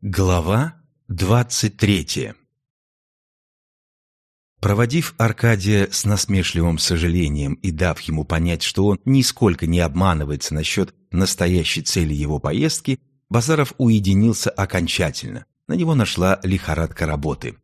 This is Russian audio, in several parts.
Глава двадцать третья Проводив Аркадия с насмешливым сожалением и дав ему понять, что он нисколько не обманывается насчет настоящей цели его поездки, Базаров уединился окончательно. На него нашла лихорадка работы.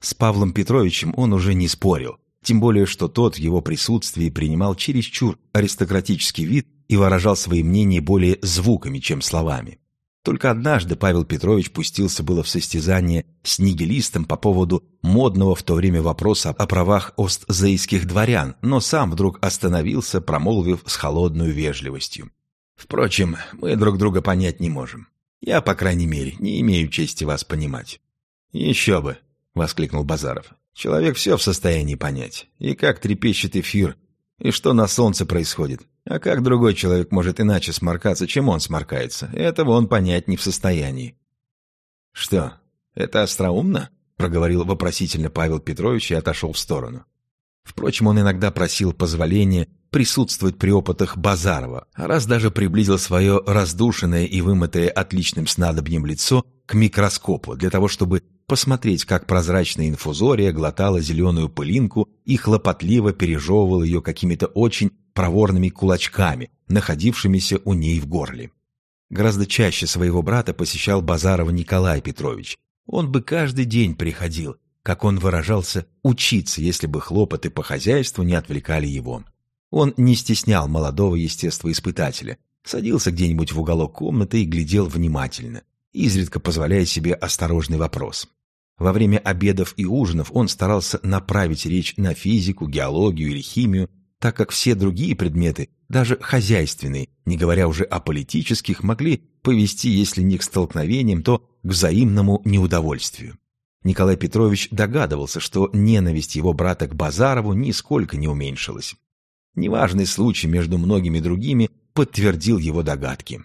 С Павлом Петровичем он уже не спорил, тем более, что тот в его присутствии принимал чересчур аристократический вид и выражал свои мнения более звуками, чем словами. Только однажды Павел Петрович пустился было в состязание с нигилистом по поводу модного в то время вопроса о правах остзейских дворян, но сам вдруг остановился, промолвив с холодной вежливостью. «Впрочем, мы друг друга понять не можем. Я, по крайней мере, не имею чести вас понимать». «Еще бы!» — воскликнул Базаров. «Человек все в состоянии понять. И как трепещет эфир, и что на солнце происходит. А как другой человек может иначе сморкаться, чем он сморкается? Этого он понять не в состоянии. «Что, это остроумно?» — проговорил вопросительно Павел Петрович и отошел в сторону. Впрочем, он иногда просил позволения присутствовать при опытах Базарова, а раз даже приблизил свое раздушенное и вымытое отличным снадобьем лицо к микроскопу для того, чтобы посмотреть, как прозрачная инфузория глотала зеленую пылинку и хлопотливо пережевывала ее какими-то очень проворными кулачками, находившимися у ней в горле. Гораздо чаще своего брата посещал Базарова Николай Петрович. Он бы каждый день приходил, как он выражался, учиться, если бы хлопоты по хозяйству не отвлекали его. Он не стеснял молодого естествоиспытателя, садился где-нибудь в уголок комнаты и глядел внимательно, изредка позволяя себе осторожный вопрос. Во время обедов и ужинов он старался направить речь на физику, геологию или химию, так как все другие предметы, даже хозяйственные, не говоря уже о политических, могли повести, если не к столкновениям, то к взаимному неудовольствию. Николай Петрович догадывался, что ненависть его брата к Базарову нисколько не уменьшилась. Неважный случай между многими другими подтвердил его догадки.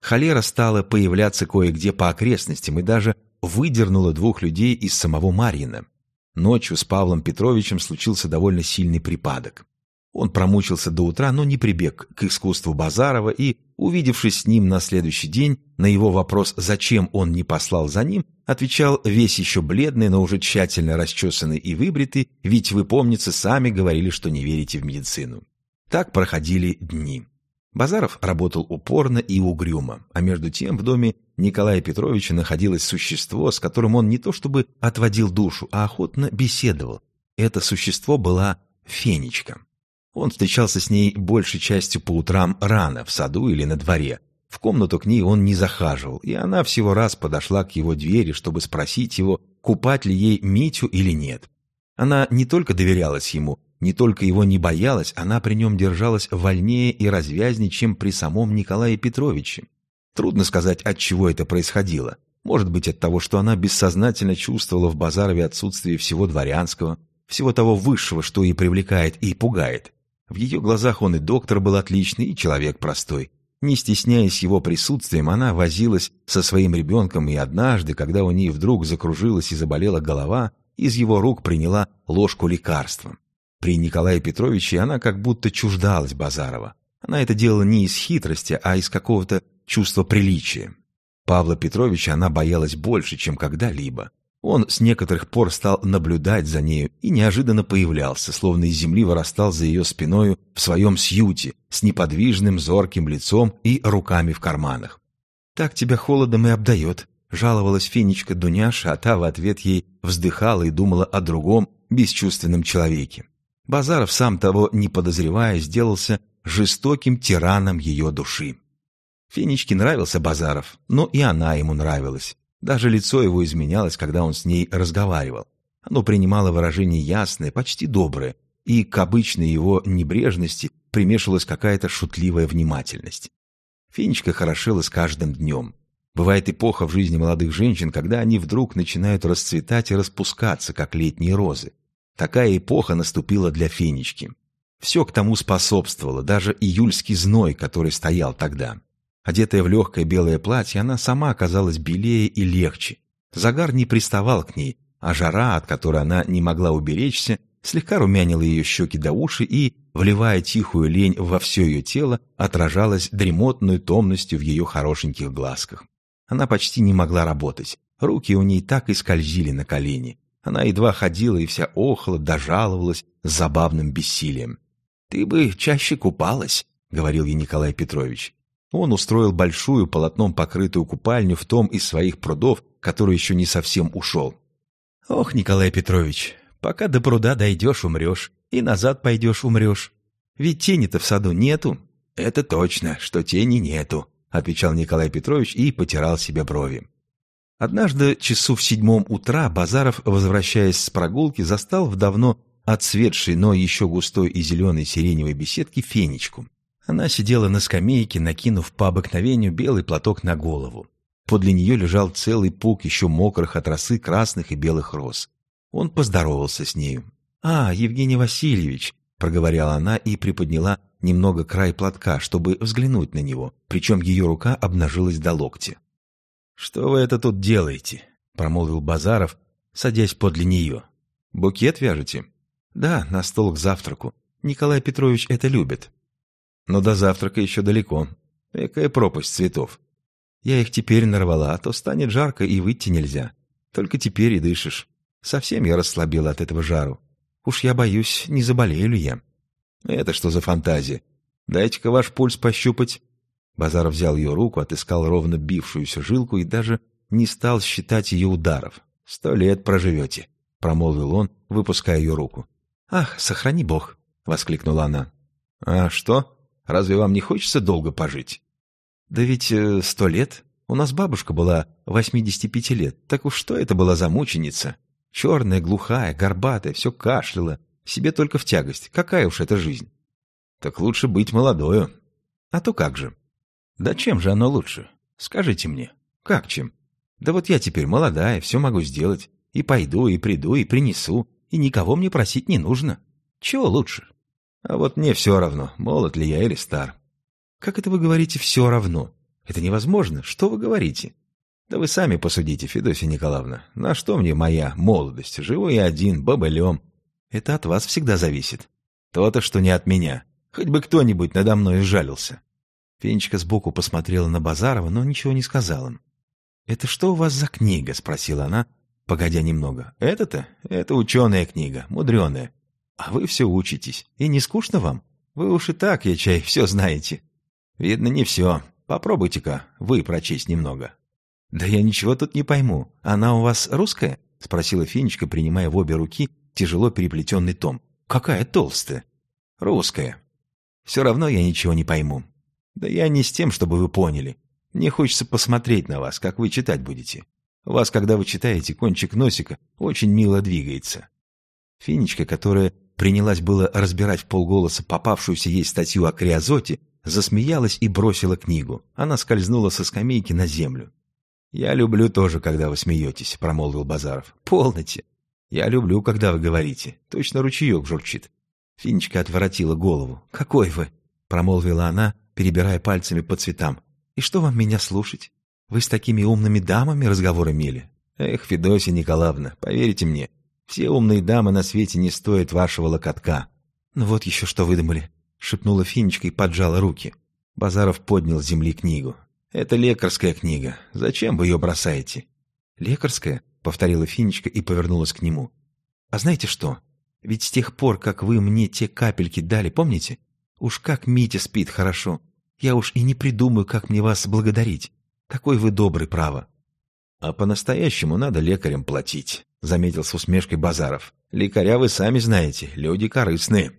Холера стала появляться кое-где по окрестностям и даже выдернула двух людей из самого Марьина. Ночью с Павлом Петровичем случился довольно сильный припадок. Он промучился до утра, но не прибег к искусству Базарова и, увидевшись с ним на следующий день, на его вопрос, зачем он не послал за ним, отвечал весь еще бледный, но уже тщательно расчесанный и выбритый, ведь вы, помнится, сами говорили, что не верите в медицину. Так проходили дни. Базаров работал упорно и угрюмо, а между тем в доме Николая Петровича находилось существо, с которым он не то чтобы отводил душу, а охотно беседовал. Это существо была Фенечка. Он встречался с ней большей частью по утрам рано, в саду или на дворе. В комнату к ней он не захаживал, и она всего раз подошла к его двери, чтобы спросить его, купать ли ей Митю или нет. Она не только доверялась ему, не только его не боялась, она при нем держалась вольнее и развязнее, чем при самом Николае Петровиче. Трудно сказать, от чего это происходило. Может быть, от того, что она бессознательно чувствовала в Базарове отсутствие всего дворянского, всего того высшего, что и привлекает, и пугает. В ее глазах он и доктор был отличный, и человек простой. Не стесняясь его присутствием, она возилась со своим ребенком, и однажды, когда у ней вдруг закружилась и заболела голова, из его рук приняла ложку лекарства. При Николае Петровиче она как будто чуждалась Базарова. Она это делала не из хитрости, а из какого-то чувства приличия. Павла Петровича она боялась больше, чем когда-либо. Он с некоторых пор стал наблюдать за нею и неожиданно появлялся, словно из земли вырастал за ее спиною в своем сьюте, с неподвижным зорким лицом и руками в карманах. «Так тебя холодом и обдает», — жаловалась Фенечка Дуняша, а та в ответ ей вздыхала и думала о другом, бесчувственном человеке. Базаров, сам того не подозревая, сделался жестоким тираном ее души. Фенечке нравился Базаров, но и она ему нравилась. Даже лицо его изменялось, когда он с ней разговаривал. Оно принимало выражение ясное, почти доброе, и к обычной его небрежности примешивалась какая-то шутливая внимательность. Фенечка хорошела с каждым днем. Бывает эпоха в жизни молодых женщин, когда они вдруг начинают расцветать и распускаться, как летние розы. Такая эпоха наступила для Фенечки. Все к тому способствовало, даже июльский зной, который стоял тогда. Одетая в легкое белое платье, она сама оказалась белее и легче. Загар не приставал к ней, а жара, от которой она не могла уберечься, слегка румянила ее щеки до уши и, вливая тихую лень во все ее тело, отражалась дремотной томностью в ее хорошеньких глазках. Она почти не могла работать. Руки у ней так и скользили на колени. Она едва ходила и вся охала, дожаловалась с забавным бессилием. «Ты бы чаще купалась», — говорил ей Николай Петрович. Он устроил большую полотном покрытую купальню в том из своих прудов, который еще не совсем ушел. «Ох, Николай Петрович, пока до пруда дойдешь, умрешь, и назад пойдешь, умрешь. Ведь тени-то в саду нету». «Это точно, что тени нету», — отвечал Николай Петрович и потирал себе брови. Однажды, часу в седьмом утра, Базаров, возвращаясь с прогулки, застал в давно отцветшей, но еще густой и зеленой сиреневой беседке фенечку. Она сидела на скамейке, накинув по обыкновению белый платок на голову. Подле нее лежал целый пук еще мокрых от росы красных и белых роз. Он поздоровался с нею. «А, Евгений Васильевич!» — проговорила она и приподняла немного край платка, чтобы взглянуть на него, причем ее рука обнажилась до локтя. «Что вы это тут делаете?» — промолвил Базаров, садясь подле нее. «Букет вяжете?» «Да, на стол к завтраку. Николай Петрович это любит». «Но до завтрака еще далеко. Какая пропасть цветов. Я их теперь нарвала, а то станет жарко и выйти нельзя. Только теперь и дышишь. Совсем я расслабила от этого жару. Уж я боюсь, не заболею ли я. Это что за фантазия? Дайте-ка ваш пульс пощупать. Базаров взял ее руку, отыскал ровно бившуюся жилку и даже не стал считать ее ударов. «Сто лет проживете», — промолвил он, выпуская ее руку. «Ах, сохрани бог!» — воскликнула она. «А что? Разве вам не хочется долго пожить?» «Да ведь э, сто лет. У нас бабушка была восьмидесяти пяти лет. Так уж что это была за мученица? Черная, глухая, горбатая, все кашляла. Себе только в тягость. Какая уж эта жизнь?» «Так лучше быть молодою». «А то как же?» «Да чем же оно лучше? Скажите мне. Как чем? Да вот я теперь молодая, все могу сделать. И пойду, и приду, и принесу. И никого мне просить не нужно. Чего лучше?» «А вот мне все равно, молод ли я или стар. Как это вы говорите «все равно»? Это невозможно. Что вы говорите? Да вы сами посудите, Федосия Николаевна. На что мне моя молодость? Живу я один, бобылем. Это от вас всегда зависит. То-то, что не от меня. Хоть бы кто-нибудь надо мной жалился. Фенечка сбоку посмотрела на Базарова, но ничего не сказала. «Это что у вас за книга?» — спросила она, погодя немного. «Это-то? Это ученая книга, мудреная. А вы все учитесь. И не скучно вам? Вы уж и так, я чай, все знаете. «Видно, не все. Попробуйте-ка вы прочесть немного». «Да я ничего тут не пойму. Она у вас русская?» — спросила Финечка, принимая в обе руки тяжело переплетенный том. «Какая толстая?» «Русская. Все равно я ничего не пойму. Да я не с тем, чтобы вы поняли. Мне хочется посмотреть на вас, как вы читать будете. У вас, когда вы читаете, кончик носика очень мило двигается». Финечка, которая принялась было разбирать в полголоса попавшуюся ей статью о криозоте, засмеялась и бросила книгу. Она скользнула со скамейки на землю. «Я люблю тоже, когда вы смеетесь», — промолвил Базаров. «Полноте. Я люблю, когда вы говорите. Точно ручеек журчит». Финечка отворотила голову. «Какой вы?» — промолвила она, перебирая пальцами по цветам. «И что вам меня слушать? Вы с такими умными дамами разговор имели?» «Эх, Федосия Николаевна, поверьте мне, все умные дамы на свете не стоят вашего локотка». «Ну вот еще что выдумали. — шепнула Финечка и поджала руки. Базаров поднял с земли книгу. «Это лекарская книга. Зачем вы ее бросаете?» «Лекарская?» — повторила Финечка и повернулась к нему. «А знаете что? Ведь с тех пор, как вы мне те капельки дали, помните? Уж как Митя спит хорошо. Я уж и не придумаю, как мне вас благодарить. Такой вы добрый, право». «А по-настоящему надо лекарям платить», — заметил с усмешкой Базаров. «Лекаря вы сами знаете, люди корыстные».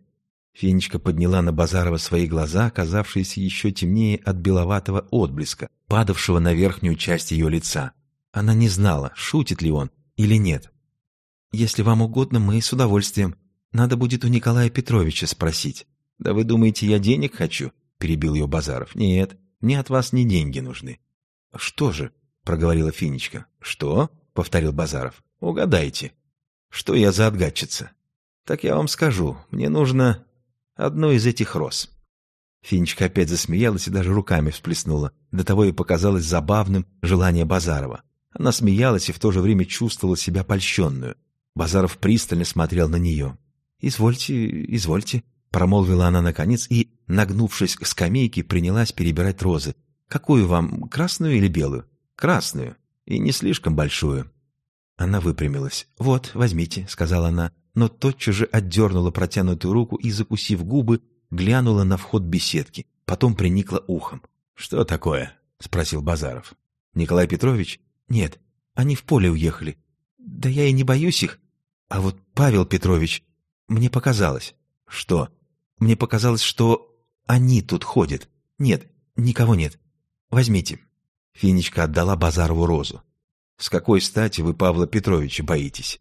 Фенечка подняла на Базарова свои глаза, оказавшиеся еще темнее от беловатого отблеска, падавшего на верхнюю часть ее лица. Она не знала, шутит ли он или нет. «Если вам угодно, мы с удовольствием. Надо будет у Николая Петровича спросить». «Да вы думаете, я денег хочу?» — перебил ее Базаров. «Нет, мне от вас не деньги нужны». «Что же?» — проговорила Финечка. «Что?» — повторил Базаров. «Угадайте». «Что я за отгадчица?» «Так я вам скажу. Мне нужно одной из этих роз. Финечка опять засмеялась и даже руками всплеснула. До того и показалось забавным желание Базарова. Она смеялась и в то же время чувствовала себя польщенную. Базаров пристально смотрел на нее. «Извольте, извольте», — промолвила она наконец и, нагнувшись к скамейке, принялась перебирать розы. «Какую вам, красную или белую?» Красную. И не слишком большую». Она выпрямилась. «Вот, возьмите», — сказала она, но тотчас же отдернула протянутую руку и, закусив губы, глянула на вход беседки, потом приникла ухом. «Что такое?» — спросил Базаров. «Николай Петрович?» «Нет, они в поле уехали. Да я и не боюсь их. А вот Павел Петрович, мне показалось». «Что?» «Мне показалось, что они тут ходят. Нет, никого нет. Возьмите». Финичка отдала Базарову розу. «С какой стати вы Павла Петровича боитесь?»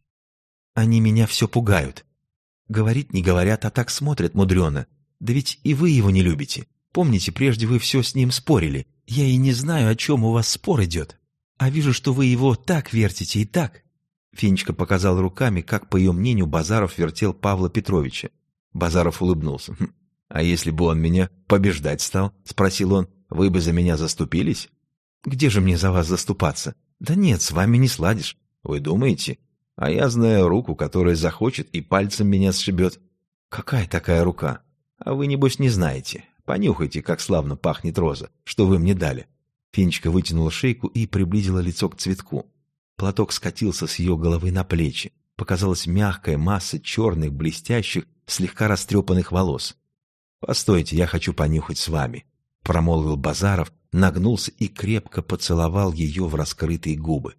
«Они меня все пугают. Говорить не говорят, а так смотрят мудрено. Да ведь и вы его не любите. Помните, прежде вы все с ним спорили. Я и не знаю, о чем у вас спор идет. А вижу, что вы его так вертите и так». Финичка показал руками, как, по ее мнению, Базаров вертел Павла Петровича. Базаров улыбнулся. «Хм, «А если бы он меня побеждать стал?» — спросил он. «Вы бы за меня заступились?» «Где же мне за вас заступаться?» «Да нет, с вами не сладишь». «Вы думаете?» «А я знаю руку, которая захочет и пальцем меня сшибет». «Какая такая рука?» «А вы, небось, не знаете. Понюхайте, как славно пахнет роза, что вы мне дали». Финечка вытянула шейку и приблизила лицо к цветку. Платок скатился с ее головы на плечи. Показалась мягкая масса черных, блестящих, слегка растрепанных волос. «Постойте, я хочу понюхать с вами», — промолвил Базаров, нагнулся и крепко поцеловал ее в раскрытые губы.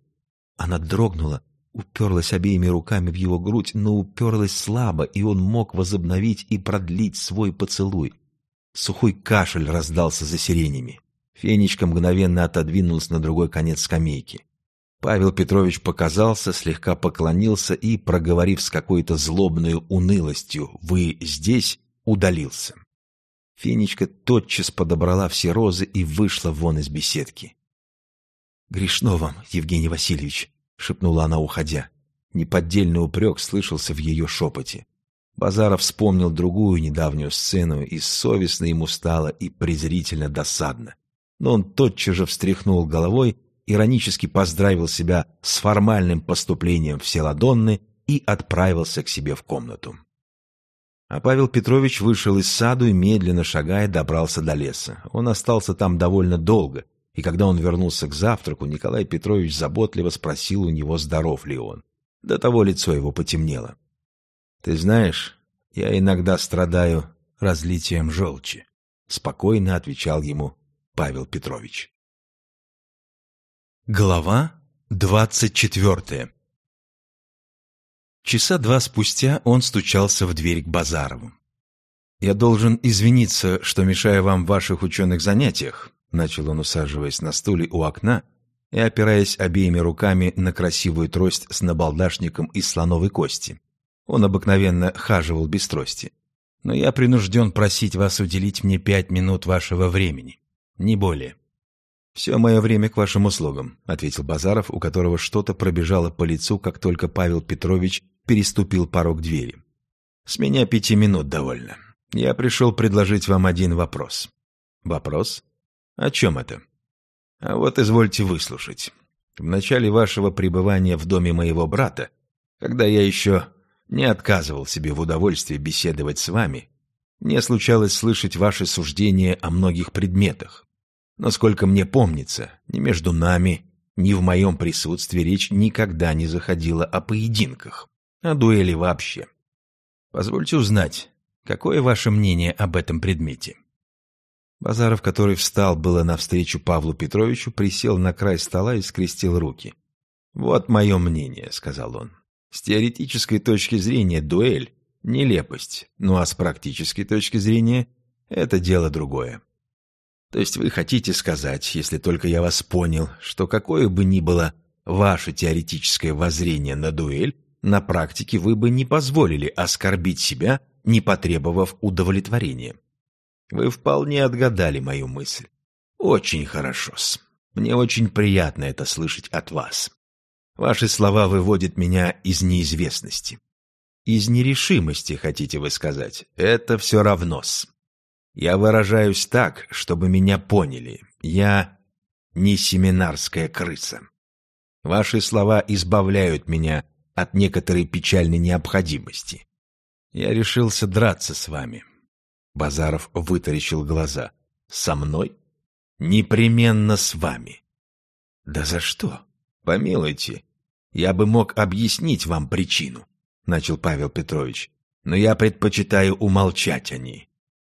Она дрогнула, уперлась обеими руками в его грудь, но уперлась слабо, и он мог возобновить и продлить свой поцелуй. Сухой кашель раздался за сиренями. Фенечка мгновенно отодвинулась на другой конец скамейки. Павел Петрович показался, слегка поклонился и, проговорив с какой-то злобной унылостью «Вы здесь?», удалился. Фенечка тотчас подобрала все розы и вышла вон из беседки. «Грешно вам, Евгений Васильевич», — шепнула она, уходя. Неподдельный упрек слышался в ее шепоте. Базаров вспомнил другую недавнюю сцену, и совестно ему стало и презрительно досадно. Но он тотчас же встряхнул головой, иронически поздравил себя с формальным поступлением в Селадонны и отправился к себе в комнату. А Павел Петрович вышел из саду и, медленно шагая, добрался до леса. Он остался там довольно долго, и когда он вернулся к завтраку, Николай Петрович заботливо спросил у него, здоров ли он. До того лицо его потемнело. Ты знаешь, я иногда страдаю разлитием желчи, спокойно отвечал ему Павел Петрович. Глава двадцать четвертая Часа два спустя он стучался в дверь к Базарову. «Я должен извиниться, что мешаю вам в ваших ученых занятиях», начал он, усаживаясь на стуле у окна и опираясь обеими руками на красивую трость с набалдашником из слоновой кости. Он обыкновенно хаживал без трости. Но я принужден просить вас уделить мне пять минут вашего времени. Не более. «Все мое время к вашим услугам», — ответил Базаров, у которого что-то пробежало по лицу, как только Павел Петрович переступил порог двери. «С меня пяти минут довольно. Я пришел предложить вам один вопрос». «Вопрос? О чем это?» «А вот извольте выслушать. В начале вашего пребывания в доме моего брата, когда я еще не отказывал себе в удовольствии беседовать с вами. Мне случалось слышать ваши суждения о многих предметах. Насколько мне помнится, ни между нами, ни в моем присутствии речь никогда не заходила о поединках, о дуэли вообще. Позвольте узнать, какое ваше мнение об этом предмете? Базаров, который встал было навстречу Павлу Петровичу, присел на край стола и скрестил руки. «Вот мое мнение», — сказал он. С теоретической точки зрения дуэль – нелепость, ну а с практической точки зрения – это дело другое. То есть вы хотите сказать, если только я вас понял, что какое бы ни было ваше теоретическое воззрение на дуэль, на практике вы бы не позволили оскорбить себя, не потребовав удовлетворения. Вы вполне отгадали мою мысль. Очень хорошо-с. Мне очень приятно это слышать от вас. Ваши слова выводят меня из неизвестности. Из нерешимости, хотите вы сказать. Это все равно-с. Я выражаюсь так, чтобы меня поняли. Я не семинарская крыса. Ваши слова избавляют меня от некоторой печальной необходимости. Я решился драться с вами. Базаров вытаращил глаза. Со мной? Непременно с вами. «Да за что? Помилуйте. Я бы мог объяснить вам причину», — начал Павел Петрович. «Но я предпочитаю умолчать о ней.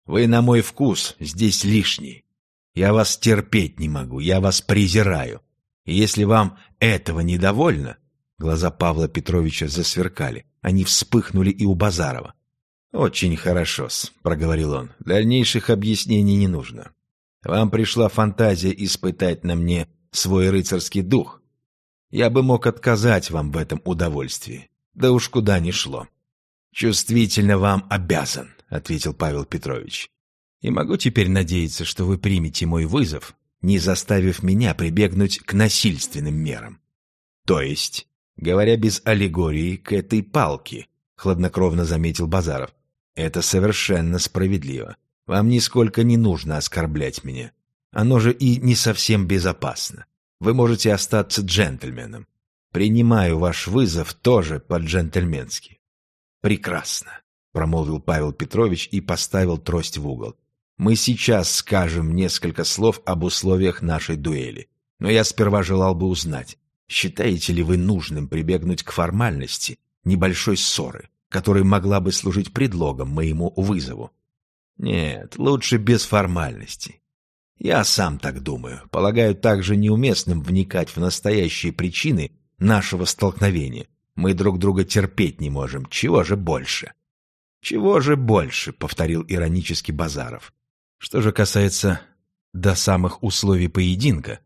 Вы на мой вкус здесь лишний. Я вас терпеть не могу, я вас презираю. И если вам этого недовольно...» Глаза Павла Петровича засверкали. Они вспыхнули и у Базарова. «Очень хорошо-с», — проговорил он. «Дальнейших объяснений не нужно. Вам пришла фантазия испытать на мне свой рыцарский дух. Я бы мог отказать вам в этом удовольствии. Да уж куда ни шло. Чувствительно вам обязан, ответил Павел Петрович. И могу теперь надеяться, что вы примете мой вызов, не заставив меня прибегнуть к насильственным мерам. То есть, говоря без аллегории, к этой палке, хладнокровно заметил Базаров. Это совершенно справедливо. Вам нисколько не нужно оскорблять меня. Оно же и не совсем безопасно. Вы можете остаться джентльменом. Принимаю ваш вызов тоже по-джентльменски. Прекрасно, промолвил Павел Петрович и поставил трость в угол. Мы сейчас скажем несколько слов об условиях нашей дуэли. Но я сперва желал бы узнать, считаете ли вы нужным прибегнуть к формальности небольшой ссоры, которая могла бы служить предлогом моему вызову? Нет, лучше без формальностей. Я сам так думаю. Полагаю также неуместным вникать в настоящие причины нашего столкновения. Мы друг друга терпеть не можем. Чего же больше? Чего же больше, повторил иронически Базаров. Что же касается до самых условий поединка,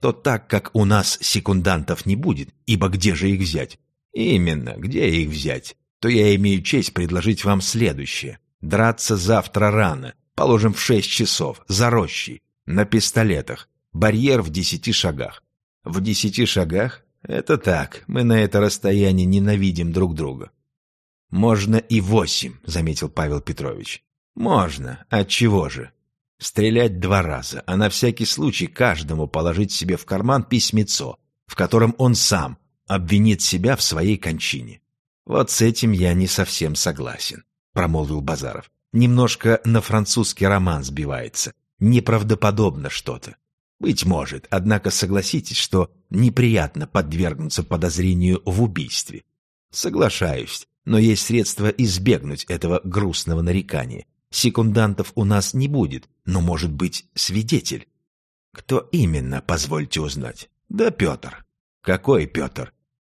то так как у нас секундантов не будет, ибо где же их взять? Именно, где их взять? То я имею честь предложить вам следующее. Драться завтра рано, Положим, в шесть часов, за рощей, на пистолетах, барьер в десяти шагах. В десяти шагах? Это так, мы на это расстояние ненавидим друг друга. Можно и восемь, заметил Павел Петрович. Можно, отчего же? Стрелять два раза, а на всякий случай каждому положить себе в карман письмецо, в котором он сам обвинит себя в своей кончине. Вот с этим я не совсем согласен, промолвил Базаров. Немножко на французский роман сбивается. Неправдоподобно что-то. Быть может, однако согласитесь, что неприятно подвергнуться подозрению в убийстве. Соглашаюсь, но есть средства избегнуть этого грустного нарекания. Секундантов у нас не будет, но может быть свидетель. Кто именно, позвольте узнать? Да Петр. Какой Петр?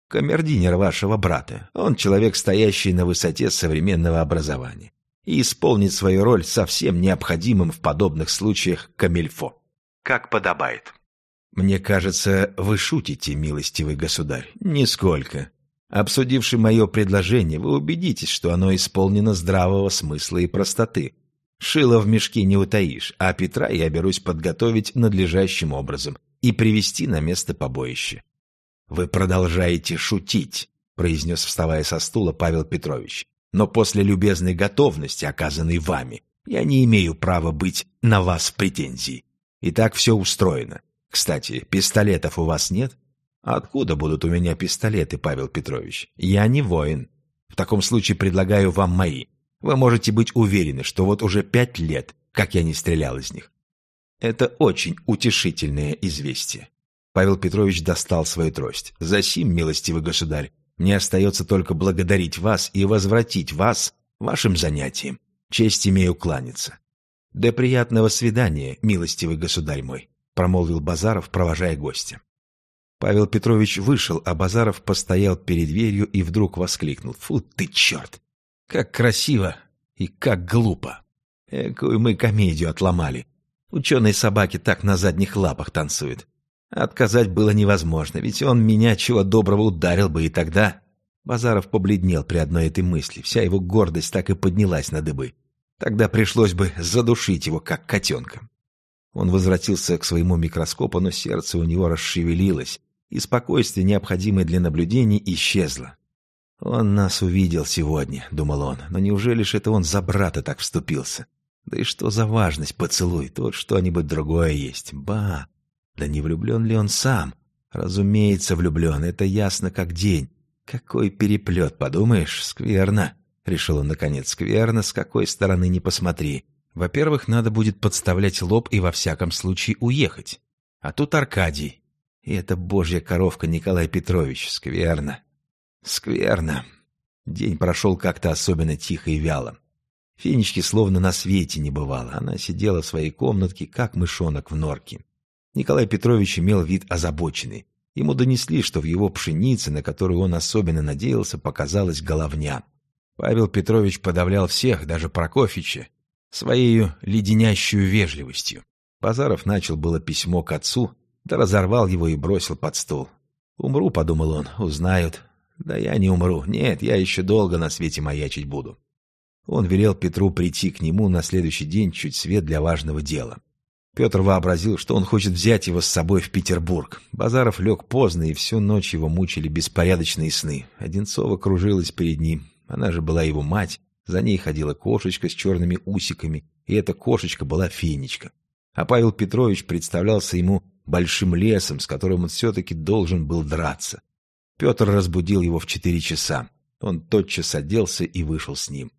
Камердинер вашего брата. Он человек, стоящий на высоте современного образования и исполнит свою роль совсем необходимым в подобных случаях камельфо. Как подобает. Мне кажется, вы шутите, милостивый государь. Нисколько. Обсудивши мое предложение, вы убедитесь, что оно исполнено здравого смысла и простоты. Шило в мешке не утаишь, а Петра я берусь подготовить надлежащим образом и привести на место побоища. «Вы продолжаете шутить», — произнес, вставая со стула Павел Петрович но после любезной готовности, оказанной вами, я не имею права быть на вас в претензии. И так все устроено. Кстати, пистолетов у вас нет? Откуда будут у меня пистолеты, Павел Петрович? Я не воин. В таком случае предлагаю вам мои. Вы можете быть уверены, что вот уже пять лет, как я не стрелял из них. Это очень утешительное известие. Павел Петрович достал свою трость. «Засим, милостивый государь, мне остается только благодарить вас и возвратить вас вашим занятиям. Честь имею кланяться. До приятного свидания, милостивый государь мой, промолвил Базаров, провожая гостя. Павел Петрович вышел, а Базаров постоял перед дверью и вдруг воскликнул. «Фу ты, черт! Как красиво и как глупо! Экую мы комедию отломали. Ученые собаки так на задних лапах танцуют. Отказать было невозможно, ведь он меня чего доброго ударил бы, и тогда... Базаров побледнел при одной этой мысли, вся его гордость так и поднялась на дыбы. Тогда пришлось бы задушить его, как котенка. Он возвратился к своему микроскопу, но сердце у него расшевелилось, и спокойствие, необходимое для наблюдений, исчезло. «Он нас увидел сегодня», — думал он, — «но неужели ж это он за брата так вступился? Да и что за важность поцелуй, тут что-нибудь другое есть. Ба! Да не влюблен ли он сам? Разумеется, влюблен, это ясно как день. Какой переплет, подумаешь, скверно. Решил он наконец, скверно, с какой стороны не посмотри. Во-первых, надо будет подставлять лоб и во всяком случае уехать. А тут Аркадий. И это божья коровка Николай Петрович. Скверно. Скверно. День прошел как-то особенно тихо и вяло. Фенечки словно на свете не бывало. Она сидела в своей комнатке, как мышонок в норке. Николай Петрович имел вид озабоченный. Ему донесли, что в его пшенице, на которую он особенно надеялся, показалась головня. Павел Петрович подавлял всех, даже Прокофьича, своей леденящую вежливостью. Базаров начал было письмо к отцу, да разорвал его и бросил под стол. «Умру», — подумал он, — «узнают». «Да я не умру. Нет, я еще долго на свете маячить буду». Он велел Петру прийти к нему на следующий день чуть свет для важного дела. Петр вообразил, что он хочет взять его с собой в Петербург. Базаров лег поздно, и всю ночь его мучили беспорядочные сны. Одинцова кружилась перед ним. Она же была его мать. За ней ходила кошечка с черными усиками, и эта кошечка была фенечка. А Павел Петрович представлялся ему большим лесом, с которым он все-таки должен был драться. Петр разбудил его в четыре часа. Он тотчас оделся и вышел с ним.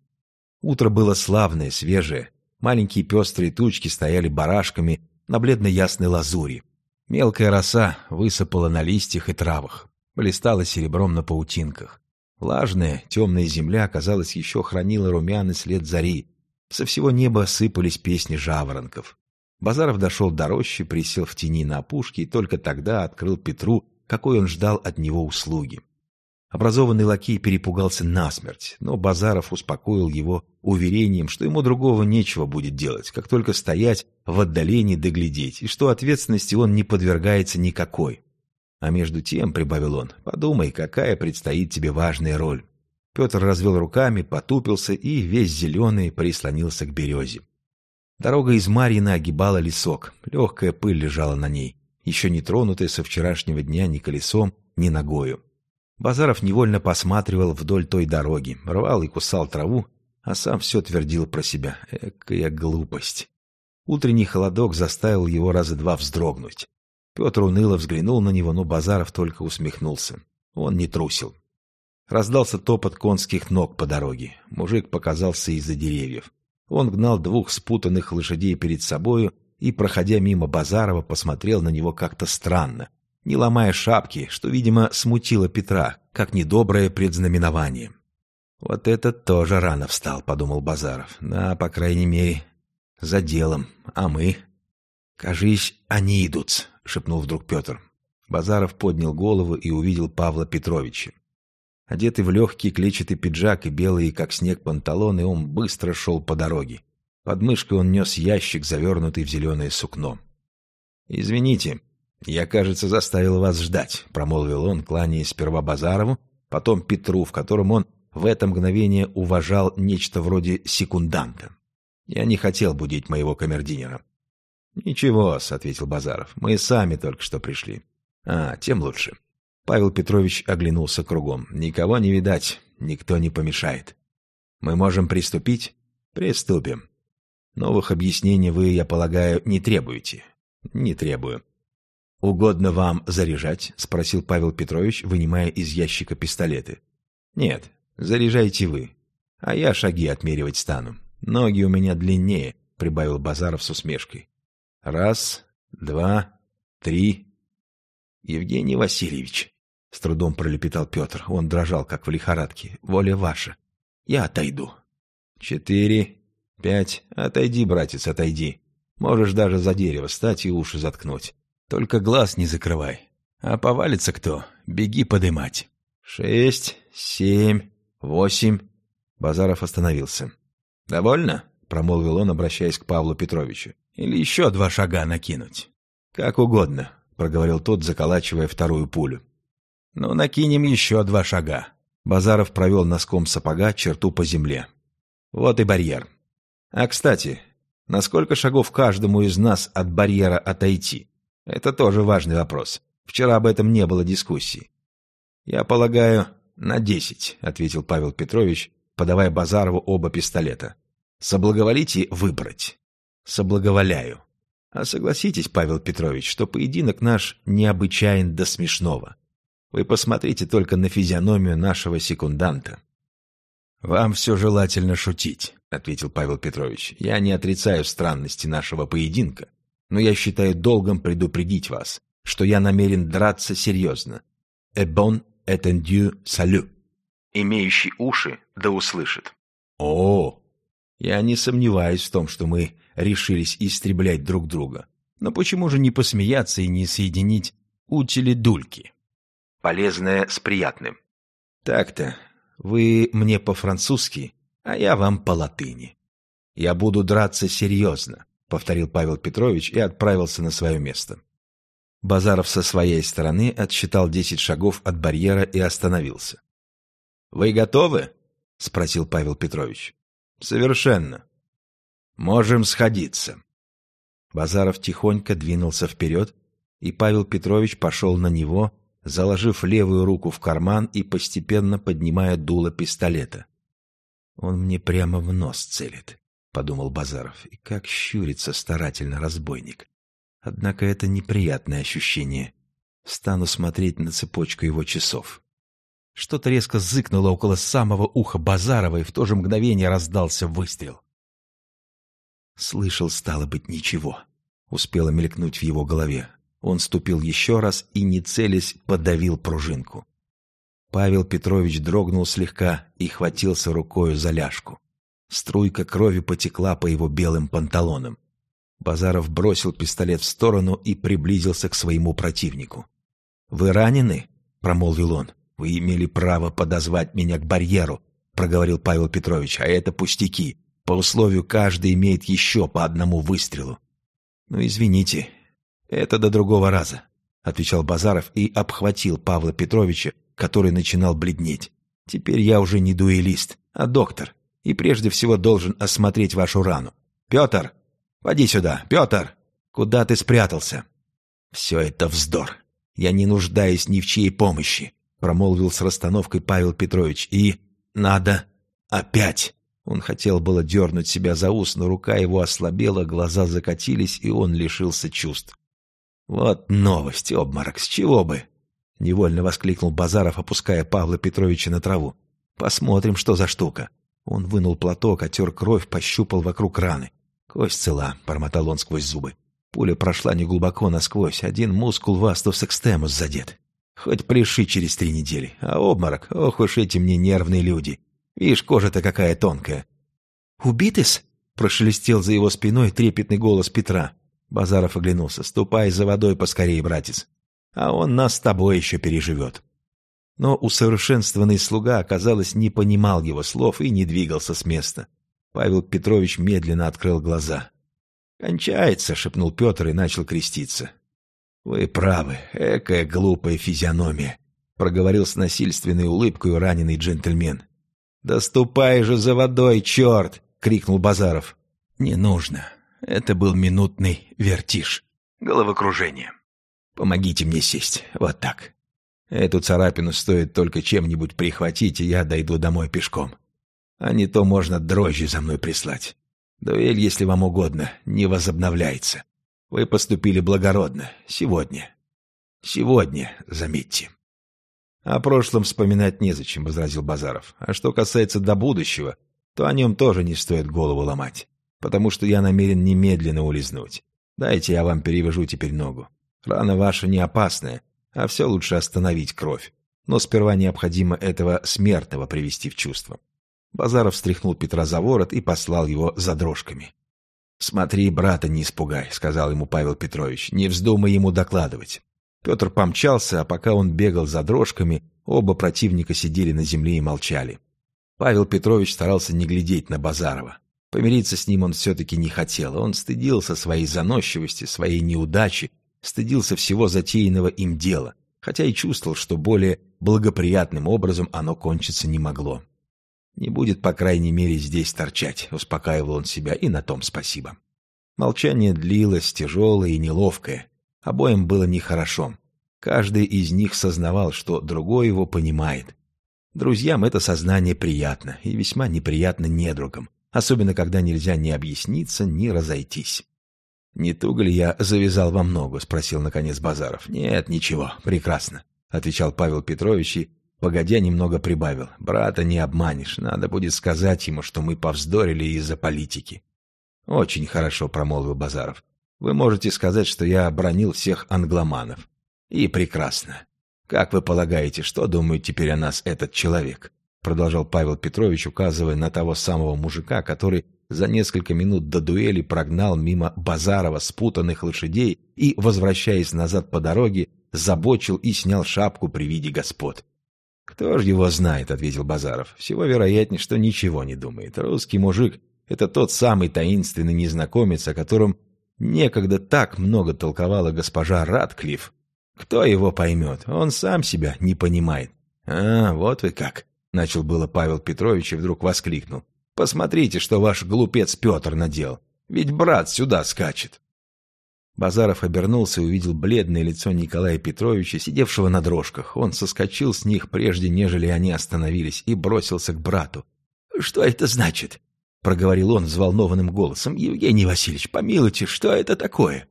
Утро было славное, свежее. Маленькие пестрые тучки стояли барашками на бледно-ясной лазури. Мелкая роса высыпала на листьях и травах, блистала серебром на паутинках. Влажная, темная земля, казалось, еще хранила румяный след зари. Со всего неба сыпались песни жаворонков. Базаров дошел до рощи, присел в тени на опушке и только тогда открыл Петру, какой он ждал от него услуги. Образованный лакей перепугался насмерть, но Базаров успокоил его уверением, что ему другого нечего будет делать, как только стоять в отдалении доглядеть, и что ответственности он не подвергается никакой. А между тем, — прибавил он, — подумай, какая предстоит тебе важная роль. Петр развел руками, потупился и, весь зеленый, прислонился к березе. Дорога из Марьина огибала лесок, легкая пыль лежала на ней, еще не тронутая со вчерашнего дня ни колесом, ни ногою. Базаров невольно посматривал вдоль той дороги, рвал и кусал траву, а сам все твердил про себя. Экая глупость. Утренний холодок заставил его раза два вздрогнуть. Петр уныло взглянул на него, но Базаров только усмехнулся. Он не трусил. Раздался топот конских ног по дороге. Мужик показался из-за деревьев. Он гнал двух спутанных лошадей перед собою и, проходя мимо Базарова, посмотрел на него как-то странно, не ломая шапки, что, видимо, смутило Петра, как недоброе предзнаменование. «Вот этот тоже рано встал», — подумал Базаров. «Да, по крайней мере, за делом. А мы?» «Кажись, они идут», — шепнул вдруг Петр. Базаров поднял голову и увидел Павла Петровича. Одетый в легкий клетчатый пиджак и белые, как снег, панталоны, он быстро шел по дороге. Под мышкой он нес ящик, завернутый в зеленое сукно. «Извините, я, кажется, заставил вас ждать», — промолвил он, кланяясь сперва Базарову, потом Петру, в котором он в это мгновение уважал нечто вроде секунданта. Я не хотел будить моего камердинера. «Ничего», — ответил Базаров, — «мы сами только что пришли». «А, тем лучше». Павел Петрович оглянулся кругом. «Никого не видать, никто не помешает. Мы можем приступить?» «Приступим. Новых объяснений вы, я полагаю, не требуете?» «Не требую». «Угодно вам заряжать?» — спросил Павел Петрович, вынимая из ящика пистолеты. «Нет, заряжайте вы. А я шаги отмеривать стану. Ноги у меня длиннее», — прибавил Базаров с усмешкой. «Раз, два, три...» «Евгений Васильевич», — с трудом пролепетал Петр. Он дрожал, как в лихорадке. «Воля ваша. Я отойду». «Четыре, пять. Отойди, братец, отойди. Можешь даже за дерево стать и уши заткнуть. Только глаз не закрывай. А повалится кто, беги подымать». «Шесть, семь, восемь...» Базаров остановился. «Довольно?» — промолвил он, обращаясь к Павлу Петровичу. «Или еще два шага накинуть?» «Как угодно», — проговорил тот, заколачивая вторую пулю. «Ну, накинем еще два шага». Базаров провел носком сапога черту по земле. «Вот и барьер. А, кстати, на сколько шагов каждому из нас от барьера отойти? Это тоже важный вопрос. Вчера об этом не было дискуссий». «Я полагаю, на десять», — ответил Павел Петрович, подавая Базарову оба пистолета. «Соблаговолите выбрать». «Соблаговоляю». А согласитесь, Павел Петрович, что поединок наш необычайен до смешного. Вы посмотрите только на физиономию нашего секунданта. «Вам все желательно шутить», — ответил Павел Петрович. «Я не отрицаю странности нашего поединка, но я считаю долгом предупредить вас, что я намерен драться серьезно. «Et bon salut». Имеющий уши, да услышит. О, я не сомневаюсь в том, что мы решились истреблять друг друга. Но почему же не посмеяться и не соединить утили-дульки? Полезное с приятным. Так-то, вы мне по-французски, а я вам по-латыни. Я буду драться серьезно, повторил Павел Петрович и отправился на свое место. Базаров со своей стороны отсчитал десять шагов от барьера и остановился. «Вы готовы?» — спросил Павел Петрович. «Совершенно. Можем сходиться». Базаров тихонько двинулся вперед, и Павел Петрович пошел на него, заложив левую руку в карман и постепенно поднимая дуло пистолета. «Он мне прямо в нос целит», — подумал Базаров, — «и как щурится старательно разбойник. Однако это неприятное ощущение. Стану смотреть на цепочку его часов». Что-то резко зыкнуло около самого уха Базарова, и в то же мгновение раздался выстрел. Слышал, стало быть, ничего. Успело мелькнуть в его голове. Он ступил еще раз и, не целясь, подавил пружинку. Павел Петрович дрогнул слегка и хватился рукою за ляжку. Струйка крови потекла по его белым панталонам. Базаров бросил пистолет в сторону и приблизился к своему противнику. «Вы ранены?» — промолвил он. «Вы имели право подозвать меня к барьеру», — проговорил Павел Петрович, — «а это пустяки. По условию каждый имеет еще по одному выстрелу». «Ну, извините, это до другого раза», — отвечал Базаров и обхватил Павла Петровича, который начинал бледнеть. «Теперь я уже не дуэлист, а доктор, и прежде всего должен осмотреть вашу рану. Петр, поди сюда, Петр! Куда ты спрятался?» «Все это вздор. Я не нуждаюсь ни в чьей помощи», — промолвил с расстановкой Павел Петрович. «И надо опять!» Он хотел было дернуть себя за ус, но рука его ослабела, глаза закатились, и он лишился чувств. «Вот новость, обморок, с чего бы?» — невольно воскликнул Базаров, опуская Павла Петровича на траву. «Посмотрим, что за штука». Он вынул платок, отер кровь, пощупал вокруг раны. «Кость цела», — бормотал он сквозь зубы. Пуля прошла неглубоко насквозь, один мускул вастус экстемус задет. Хоть приши через три недели, а обморок, ох уж эти мне нервные люди. Видишь, кожа-то какая тонкая. «Убитыс?» — прошелестел за его спиной трепетный голос Петра. Базаров оглянулся. «Ступай за водой поскорее, братец, а он нас с тобой еще переживет». Но усовершенствованный слуга, оказалось, не понимал его слов и не двигался с места. Павел Петрович медленно открыл глаза. «Кончается», — шепнул Петр и начал креститься. «Вы правы, экая глупая физиономия», — проговорил с насильственной улыбкой раненый джентльмен. «Да ступай же за водой, черт!» — крикнул Базаров. «Не нужно. Это был минутный вертиж. Головокружение. Помогите мне сесть. Вот так. Эту царапину стоит только чем-нибудь прихватить, и я дойду домой пешком. А не то можно дрожжи за мной прислать. Дуэль, если вам угодно, не возобновляется. Вы поступили благородно. Сегодня. Сегодня, заметьте. О прошлом вспоминать незачем, — возразил Базаров. А что касается до будущего, то о нем тоже не стоит голову ломать потому что я намерен немедленно улизнуть. Дайте я вам перевяжу теперь ногу. Рана ваша не опасная, а все лучше остановить кровь. Но сперва необходимо этого смертного привести в чувство. Базаров встряхнул Петра за ворот и послал его за дрожками. «Смотри, брата не испугай», — сказал ему Павел Петрович. «Не вздумай ему докладывать». Петр помчался, а пока он бегал за дрожками, оба противника сидели на земле и молчали. Павел Петрович старался не глядеть на Базарова. Помириться с ним он все-таки не хотел. Он стыдился своей заносчивости, своей неудачи, стыдился всего затеянного им дела, хотя и чувствовал, что более благоприятным образом оно кончиться не могло. «Не будет, по крайней мере, здесь торчать», — успокаивал он себя, и на том спасибо. Молчание длилось, тяжелое и неловкое. Обоим было нехорошо. Каждый из них сознавал, что другой его понимает. Друзьям это сознание приятно, и весьма неприятно недругам особенно когда нельзя ни объясниться, ни разойтись. «Не туго ли я завязал вам ногу?» — спросил, наконец, Базаров. «Нет, ничего, прекрасно», — отвечал Павел Петрович и, погодя, немного прибавил. «Брата не обманешь, надо будет сказать ему, что мы повздорили из-за политики». «Очень хорошо», — промолвил Базаров. «Вы можете сказать, что я обронил всех англоманов. И прекрасно. Как вы полагаете, что думает теперь о нас этот человек? Продолжал Павел Петрович, указывая на того самого мужика, который за несколько минут до дуэли прогнал мимо Базарова спутанных лошадей и, возвращаясь назад по дороге, забочил и снял шапку при виде господ. «Кто ж его знает?» — ответил Базаров. «Всего вероятнее, что ничего не думает. Русский мужик — это тот самый таинственный незнакомец, о котором некогда так много толковала госпожа Радклифф. Кто его поймет? Он сам себя не понимает». «А, вот вы как!» — начал было Павел Петрович и вдруг воскликнул. «Посмотрите, что ваш глупец Петр надел. Ведь брат сюда скачет». Базаров обернулся и увидел бледное лицо Николая Петровича, сидевшего на дрожках. Он соскочил с них, прежде нежели они остановились, и бросился к брату. «Что это значит?» — проговорил он взволнованным голосом. «Евгений Васильевич, помилуйте, что это такое?»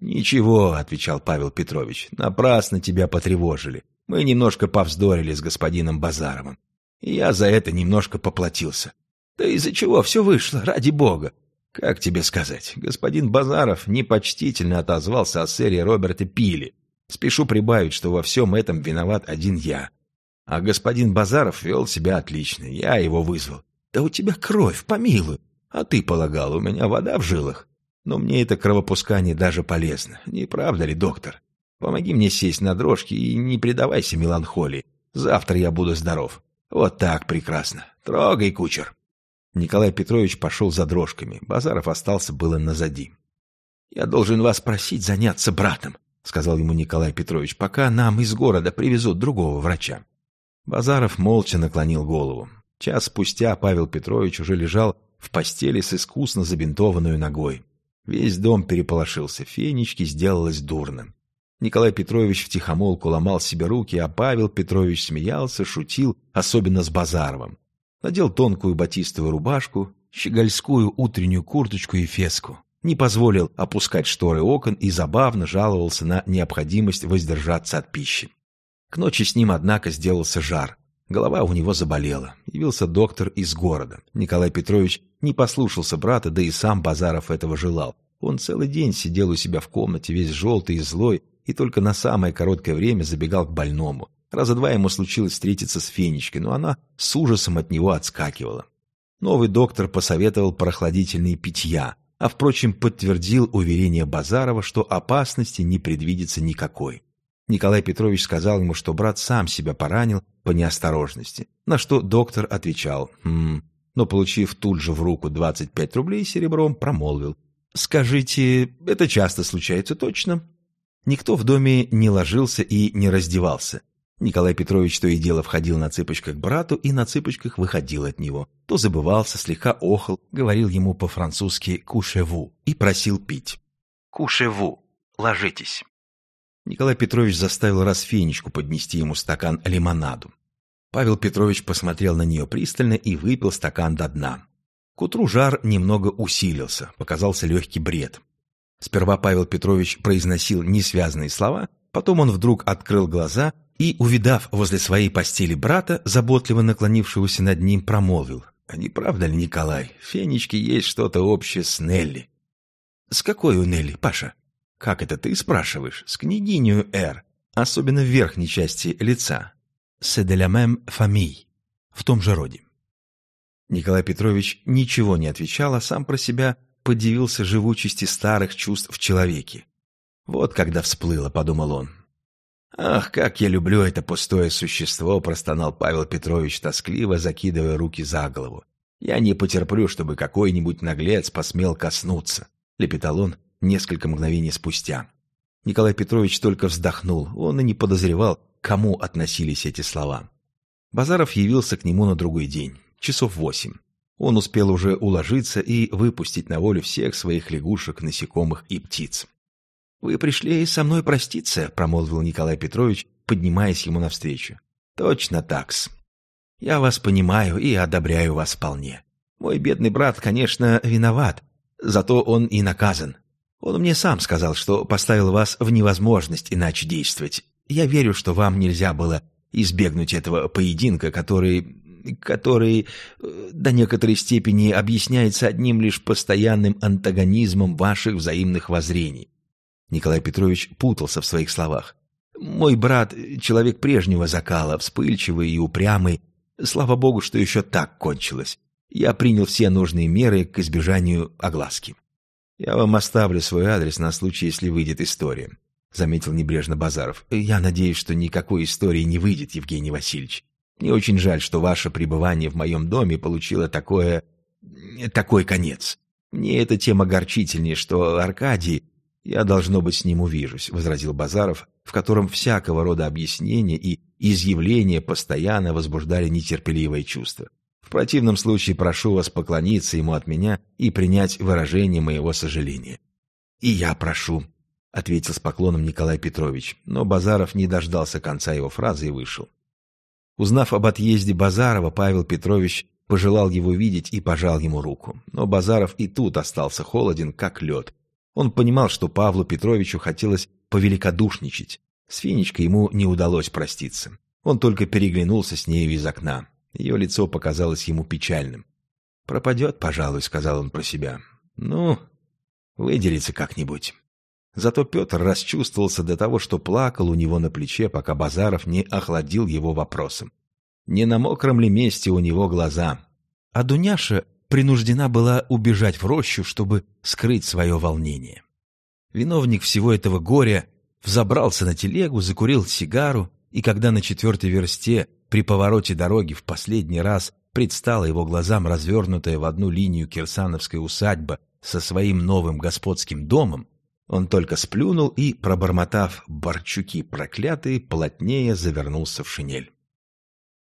«Ничего», — отвечал Павел Петрович, — «напрасно тебя потревожили. Мы немножко повздорили с господином Базаровым. И я за это немножко поплатился». «Да из-за чего все вышло, ради бога? Как тебе сказать, господин Базаров непочтительно отозвался о сэре Роберте Пиле. Спешу прибавить, что во всем этом виноват один я. А господин Базаров вел себя отлично, я его вызвал. Да у тебя кровь, помилуй. А ты полагал, у меня вода в жилах? Но мне это кровопускание даже полезно, не правда ли, доктор? Помоги мне сесть на дрожки и не предавайся меланхолии. Завтра я буду здоров. Вот так прекрасно. Трогай, кучер. Николай Петрович пошел за дрожками. Базаров остался было назади. «Я должен вас просить заняться братом», — сказал ему Николай Петрович, «пока нам из города привезут другого врача». Базаров молча наклонил голову. Час спустя Павел Петрович уже лежал в постели с искусно забинтованной ногой. Весь дом переполошился, фенечки сделалось дурно. Николай Петрович втихомолку ломал себе руки, а Павел Петрович смеялся, шутил, особенно с Базаровым надел тонкую батистовую рубашку, щегольскую утреннюю курточку и феску, не позволил опускать шторы окон и забавно жаловался на необходимость воздержаться от пищи. К ночи с ним, однако, сделался жар. Голова у него заболела. Явился доктор из города. Николай Петрович не послушался брата, да и сам Базаров этого желал. Он целый день сидел у себя в комнате, весь желтый и злой, и только на самое короткое время забегал к больному. Раза два ему случилось встретиться с Фенечкой, но она с ужасом от него отскакивала. Новый доктор посоветовал прохладительные питья, а, впрочем, подтвердил уверение Базарова, что опасности не предвидится никакой. Николай Петрович сказал ему, что брат сам себя поранил по неосторожности, на что доктор отвечал «Хм...» но, получив тут же в руку 25 рублей серебром, промолвил «Скажите, это часто случается точно?» Никто в доме не ложился и не раздевался. Николай Петрович то и дело входил на цыпочках к брату и на цыпочках выходил от него. То забывался, слегка охал, говорил ему по-французски «кушеву» и просил пить. «Кушеву, ложитесь». Николай Петрович заставил раз фенечку поднести ему стакан лимонаду. Павел Петрович посмотрел на нее пристально и выпил стакан до дна. К утру жар немного усилился, показался легкий бред. Сперва Павел Петрович произносил несвязные слова, потом он вдруг открыл глаза и, увидав возле своей постели брата, заботливо наклонившегося над ним, промолвил. «А не правда ли, Николай, Фенечки есть что-то общее с Нелли?» «С какой у Нелли, Паша?» «Как это ты спрашиваешь?» «С княгинью Р, особенно в верхней части лица. «C'est de la même famille», в том же роде. Николай Петрович ничего не отвечал, а сам про себя подивился живучести старых чувств в человеке. «Вот когда всплыло», — подумал он, «Ах, как я люблю это пустое существо!» — простонал Павел Петрович тоскливо, закидывая руки за голову. «Я не потерплю, чтобы какой-нибудь наглец посмел коснуться», — лепетал он несколько мгновений спустя. Николай Петрович только вздохнул, он и не подозревал, кому относились эти слова. Базаров явился к нему на другой день, часов восемь. Он успел уже уложиться и выпустить на волю всех своих лягушек, насекомых и птиц. «Вы пришли со мной проститься», — промолвил Николай Петрович, поднимаясь ему навстречу. «Точно такс. Я вас понимаю и одобряю вас вполне. Мой бедный брат, конечно, виноват, зато он и наказан. Он мне сам сказал, что поставил вас в невозможность иначе действовать. Я верю, что вам нельзя было избегнуть этого поединка, который... который э, до некоторой степени объясняется одним лишь постоянным антагонизмом ваших взаимных воззрений. Николай Петрович путался в своих словах. Мой брат — человек прежнего закала, вспыльчивый и упрямый. Слава богу, что еще так кончилось. Я принял все нужные меры к избежанию огласки. Я вам оставлю свой адрес на случай, если выйдет история. — заметил небрежно Базаров. «Я надеюсь, что никакой истории не выйдет, Евгений Васильевич. Мне очень жаль, что ваше пребывание в моем доме получило такое... такой конец. Мне эта тема горчительнее, что Аркадий... Я, должно быть, с ним увижусь», — возразил Базаров, в котором всякого рода объяснения и изъявления постоянно возбуждали нетерпеливое чувство. «В противном случае прошу вас поклониться ему от меня и принять выражение моего сожаления». «И я прошу», — ответил с поклоном Николай Петрович, но Базаров не дождался конца его фразы и вышел. Узнав об отъезде Базарова, Павел Петрович пожелал его видеть и пожал ему руку. Но Базаров и тут остался холоден, как лед. Он понимал, что Павлу Петровичу хотелось повеликодушничать. С Финичкой ему не удалось проститься. Он только переглянулся с нею из окна. Ее лицо показалось ему печальным. «Пропадет, пожалуй», — сказал он про себя. «Ну, выделится как-нибудь». Зато Петр расчувствовался до того, что плакал у него на плече, пока Базаров не охладил его вопросом. Не на мокром ли месте у него глаза? А Дуняша принуждена была убежать в рощу, чтобы скрыть свое волнение. Виновник всего этого горя взобрался на телегу, закурил сигару, и когда на четвертой версте при повороте дороги в последний раз предстала его глазам развернутая в одну линию кирсановская усадьба со своим новым господским домом, он только сплюнул и, пробормотав «борчуки проклятые», плотнее завернулся в шинель.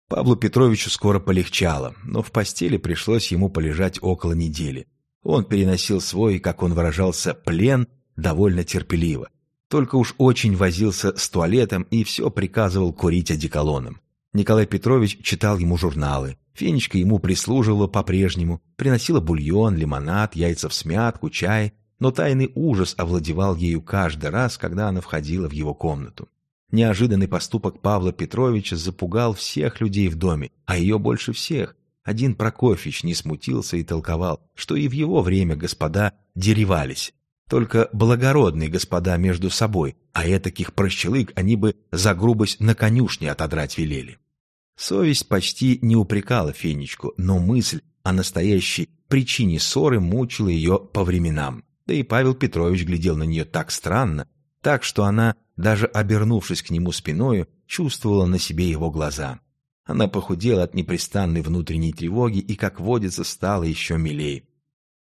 Павлу Петровичу скоро полегчало, но в постели пришлось ему полежать около недели. Он переносил свой, как он выражался, плен довольно терпеливо. Только уж очень возился с туалетом и все приказывал курить одеколоном. Николай Петрович читал ему журналы. Фенечка ему прислуживала по-прежнему, приносила бульон, лимонад, яйца в смятку, чай, но тайный ужас овладевал ею каждый раз, когда она входила в его комнату. Неожиданный поступок Павла Петровича запугал всех людей в доме, а ее больше всех. Один Прокофьевич не смутился и толковал, что и в его время господа деревались. Только благородные господа между собой, а этаких прощелык они бы за грубость на конюшне отодрать велели. Совесть почти не упрекала Фенечку, но мысль о настоящей причине ссоры мучила ее по временам. Да и Павел Петрович глядел на нее так странно, так что она, даже обернувшись к нему спиною, чувствовала на себе его глаза. Она похудела от непрестанной внутренней тревоги и, как водится, стала еще милее.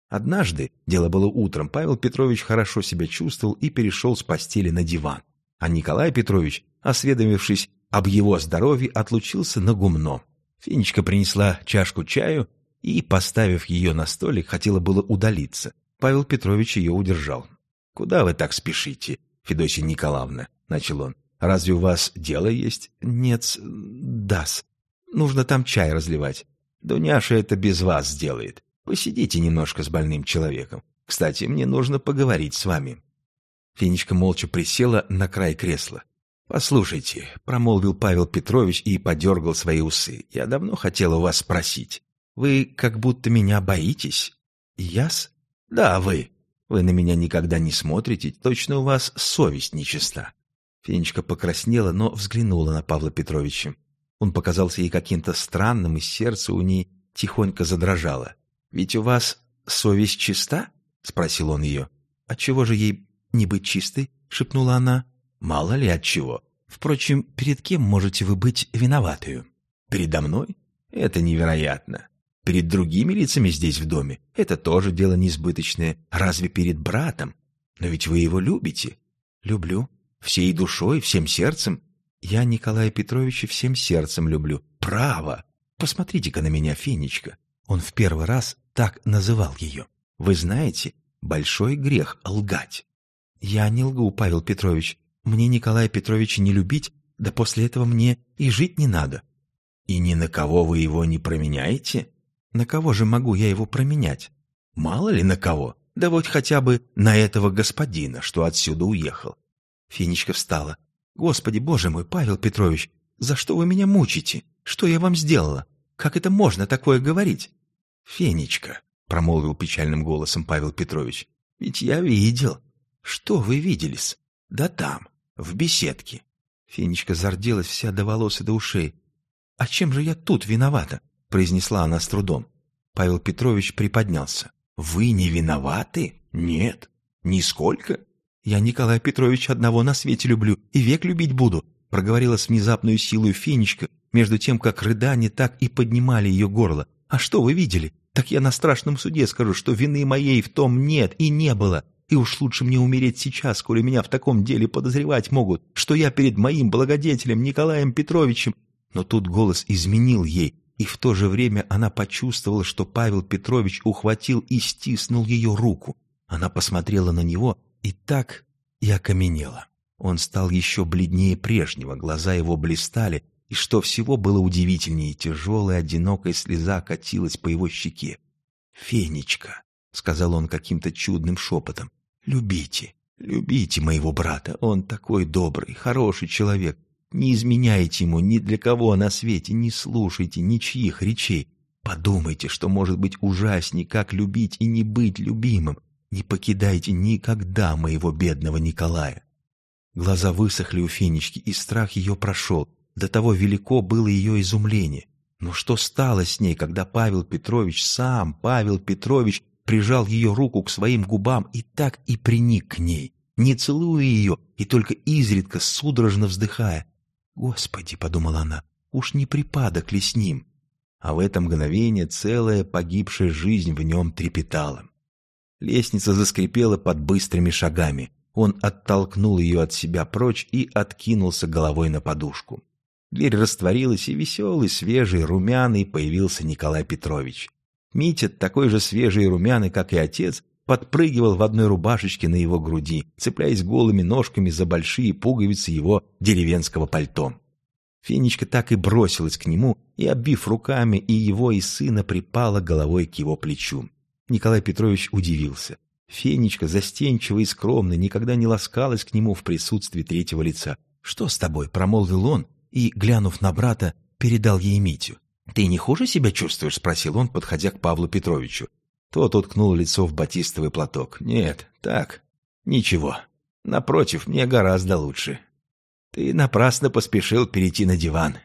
Однажды, дело было утром, Павел Петрович хорошо себя чувствовал и перешел с постели на диван. А Николай Петрович, осведомившись об его здоровье, отлучился на гумно. Фенечка принесла чашку чаю и, поставив ее на столик, хотела было удалиться. Павел Петрович ее удержал. «Куда вы так спешите, Федосия Николаевна?» — начал он. «Разве у вас дело есть?» «Нет, дас. Нужно там чай разливать. Дуняша это без вас сделает. Посидите немножко с больным человеком. Кстати, мне нужно поговорить с вами». Фенечка молча присела на край кресла. «Послушайте», — промолвил Павел Петрович и подергал свои усы. «Я давно хотел у вас спросить. Вы как будто меня боитесь?» «Яс?» «Да, вы. Вы на меня никогда не смотрите, точно у вас совесть нечиста». Фенечка покраснела, но взглянула на Павла Петровича. Он показался ей каким-то странным, и сердце у ней тихонько задрожало. «Ведь у вас совесть чиста?» — спросил он ее. «Отчего же ей не быть чистой?» — шепнула она. «Мало ли от чего. Впрочем, перед кем можете вы быть виноватую?» «Передо мной? Это невероятно. Перед другими лицами здесь в доме это тоже дело неизбыточное. Разве перед братом? Но ведь вы его любите. Люблю. Всей душой, всем сердцем. Я Николая Петровича всем сердцем люблю. Право. Посмотрите-ка на меня, Фенечка. Он в первый раз так называл ее. Вы знаете, большой грех лгать. Я не лгу, Павел Петрович. Мне Николая Петровича не любить, да после этого мне и жить не надо. И ни на кого вы его не променяете? На кого же могу я его променять? Мало ли на кого. Да вот хотя бы на этого господина, что отсюда уехал. Финичка встала. Господи, боже мой, Павел Петрович, за что вы меня мучите? Что я вам сделала? Как это можно такое говорить? Фенечка, промолвил печальным голосом Павел Петрович, ведь я видел. Что вы виделись? Да там, в беседке. Фенечка зарделась вся до волос и до ушей. «А чем же я тут виновата?» — произнесла она с трудом. Павел Петрович приподнялся. «Вы не виноваты? Нет. Нисколько. Я Николая Петровича одного на свете люблю и век любить буду», — проговорила с внезапной силой Фенечка, между тем, как рыдания так и поднимали ее горло. «А что вы видели? Так я на страшном суде скажу, что вины моей в том нет и не было. И уж лучше мне умереть сейчас, коли меня в таком деле подозревать могут, что я перед моим благодетелем Николаем Петровичем но тут голос изменил ей, и в то же время она почувствовала, что Павел Петрович ухватил и стиснул ее руку. Она посмотрела на него и так и окаменела. Он стал еще бледнее прежнего, глаза его блистали, и что всего было удивительнее, тяжелая одинокая слеза катилась по его щеке. «Фенечка», — сказал он каким-то чудным шепотом, — «любите, любите моего брата, он такой добрый, хороший человек, не изменяйте ему ни для кого на свете, не слушайте ничьих речей. Подумайте, что может быть ужасней, как любить и не быть любимым. Не покидайте никогда моего бедного Николая. Глаза высохли у Фенечки, и страх ее прошел. До того велико было ее изумление. Но что стало с ней, когда Павел Петрович, сам Павел Петрович, прижал ее руку к своим губам и так и приник к ней, не целуя ее и только изредка судорожно вздыхая. «Господи!» — подумала она, — «уж не припадок ли с ним?» А в это мгновение целая погибшая жизнь в нем трепетала. Лестница заскрипела под быстрыми шагами. Он оттолкнул ее от себя прочь и откинулся головой на подушку. Дверь растворилась, и веселый, свежий, румяный появился Николай Петрович. Митя, такой же свежий и румяный, как и отец, подпрыгивал в одной рубашечке на его груди, цепляясь голыми ножками за большие пуговицы его деревенского пальто. Фенечка так и бросилась к нему, и, оббив руками и его, и сына, припала головой к его плечу. Николай Петрович удивился. Фенечка, застенчивая и скромная, никогда не ласкалась к нему в присутствии третьего лица. «Что с тобой?» — промолвил он, и, глянув на брата, передал ей Митю. «Ты не хуже себя чувствуешь?» — спросил он, подходя к Павлу Петровичу. Тот уткнул лицо в батистовый платок. «Нет, так, ничего. Напротив, мне гораздо лучше. Ты напрасно поспешил перейти на диван.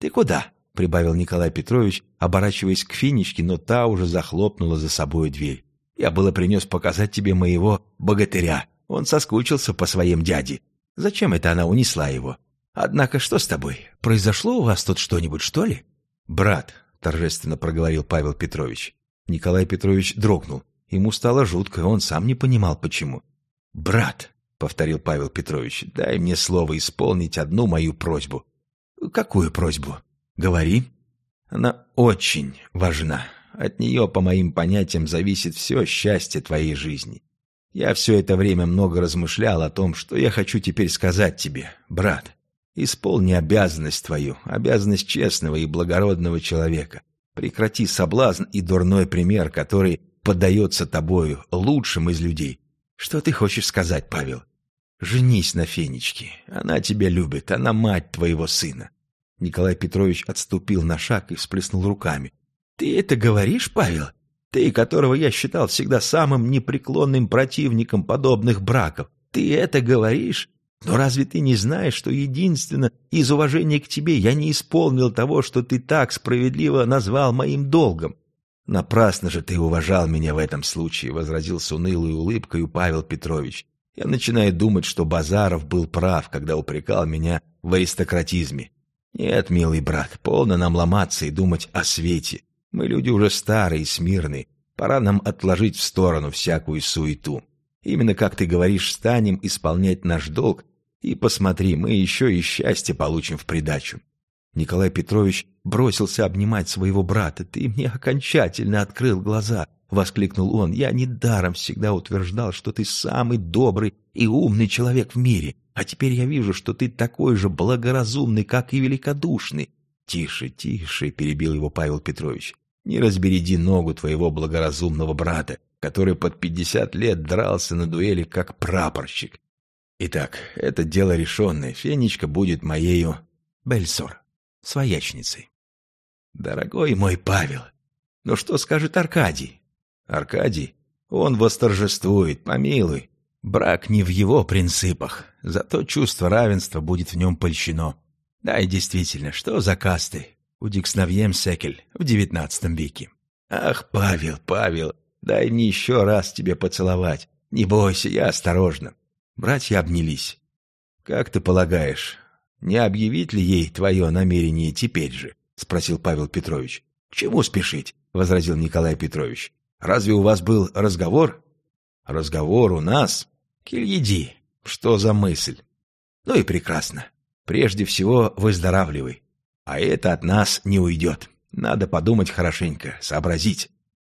Ты куда?» — прибавил Николай Петрович, оборачиваясь к Финичке, но та уже захлопнула за собой дверь. «Я было принес показать тебе моего богатыря. Он соскучился по своим дяде. Зачем это она унесла его? Однако что с тобой? Произошло у вас тут что-нибудь, что ли?» «Брат», — торжественно проговорил Павел Петрович, Николай Петрович дрогнул. Ему стало жутко, он сам не понимал, почему. «Брат», — повторил Павел Петрович, — «дай мне слово исполнить одну мою просьбу». «Какую просьбу?» «Говори». «Она очень важна. От нее, по моим понятиям, зависит все счастье твоей жизни. Я все это время много размышлял о том, что я хочу теперь сказать тебе, брат. Исполни обязанность твою, обязанность честного и благородного человека. Прекрати соблазн и дурной пример, который поддается тобою, лучшим из людей. Что ты хочешь сказать, Павел? Женись на Фенечке. Она тебя любит, она мать твоего сына. Николай Петрович отступил на шаг и всплеснул руками. Ты это говоришь, Павел? Ты, которого я считал всегда самым непреклонным противником подобных браков. Ты это говоришь? Но разве ты не знаешь, что единственно из уважения к тебе я не исполнил того, что ты так справедливо назвал моим долгом? Напрасно же ты уважал меня в этом случае, — возразил с унылой улыбкой Павел Петрович. Я начинаю думать, что Базаров был прав, когда упрекал меня в аристократизме. Нет, милый брат, полно нам ломаться и думать о свете. Мы люди уже старые и смирные. Пора нам отложить в сторону всякую суету. Именно, как ты говоришь, станем исполнять наш долг, и посмотри, мы еще и счастье получим в придачу. Николай Петрович бросился обнимать своего брата. «Ты мне окончательно открыл глаза!» — воскликнул он. «Я недаром всегда утверждал, что ты самый добрый и умный человек в мире, а теперь я вижу, что ты такой же благоразумный, как и великодушный». «Тише, тише!» — перебил его Павел Петрович. «Не разбереди ногу твоего благоразумного брата который под пятьдесят лет дрался на дуэли как прапорщик. Итак, это дело решенное. Фенечка будет моею Бельсор, своячницей. Дорогой мой Павел, ну что скажет Аркадий? Аркадий? Он восторжествует, помилуй. Брак не в его принципах, зато чувство равенства будет в нем польщено. Да и действительно, что за касты? У Диксновьем Секель в девятнадцатом веке. Ах, Павел, Павел, дай мне еще раз тебе поцеловать. Не бойся, я осторожно. Братья обнялись. Как ты полагаешь, не объявить ли ей твое намерение теперь же? Спросил Павел Петрович. Чему спешить? Возразил Николай Петрович. Разве у вас был разговор? Разговор у нас? Кильеди, что за мысль? Ну и прекрасно. Прежде всего, выздоравливай. А это от нас не уйдет. Надо подумать хорошенько, сообразить.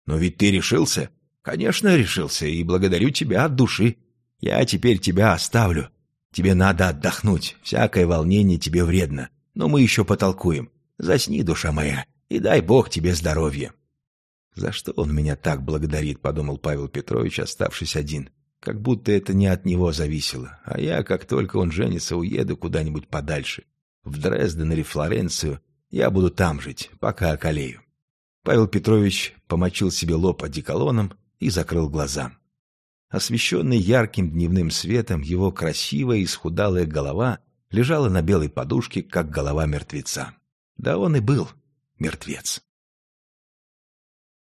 Но ведь ты решился? Конечно, решился, и благодарю тебя от души. Я теперь тебя оставлю. Тебе надо отдохнуть, всякое волнение тебе вредно. Но мы еще потолкуем. Засни, душа моя, и дай Бог тебе здоровья. За что он меня так благодарит, подумал Павел Петрович, оставшись один. Как будто это не от него зависело, а я, как только он женится, уеду куда-нибудь подальше. В Дрезден или Флоренцию. Я буду там жить, пока околею. Павел Петрович помочил себе лоб одеколоном и закрыл глаза. Освещенный ярким дневным светом, его красивая исхудалая голова лежала на белой подушке, как голова мертвеца. Да он и был мертвец.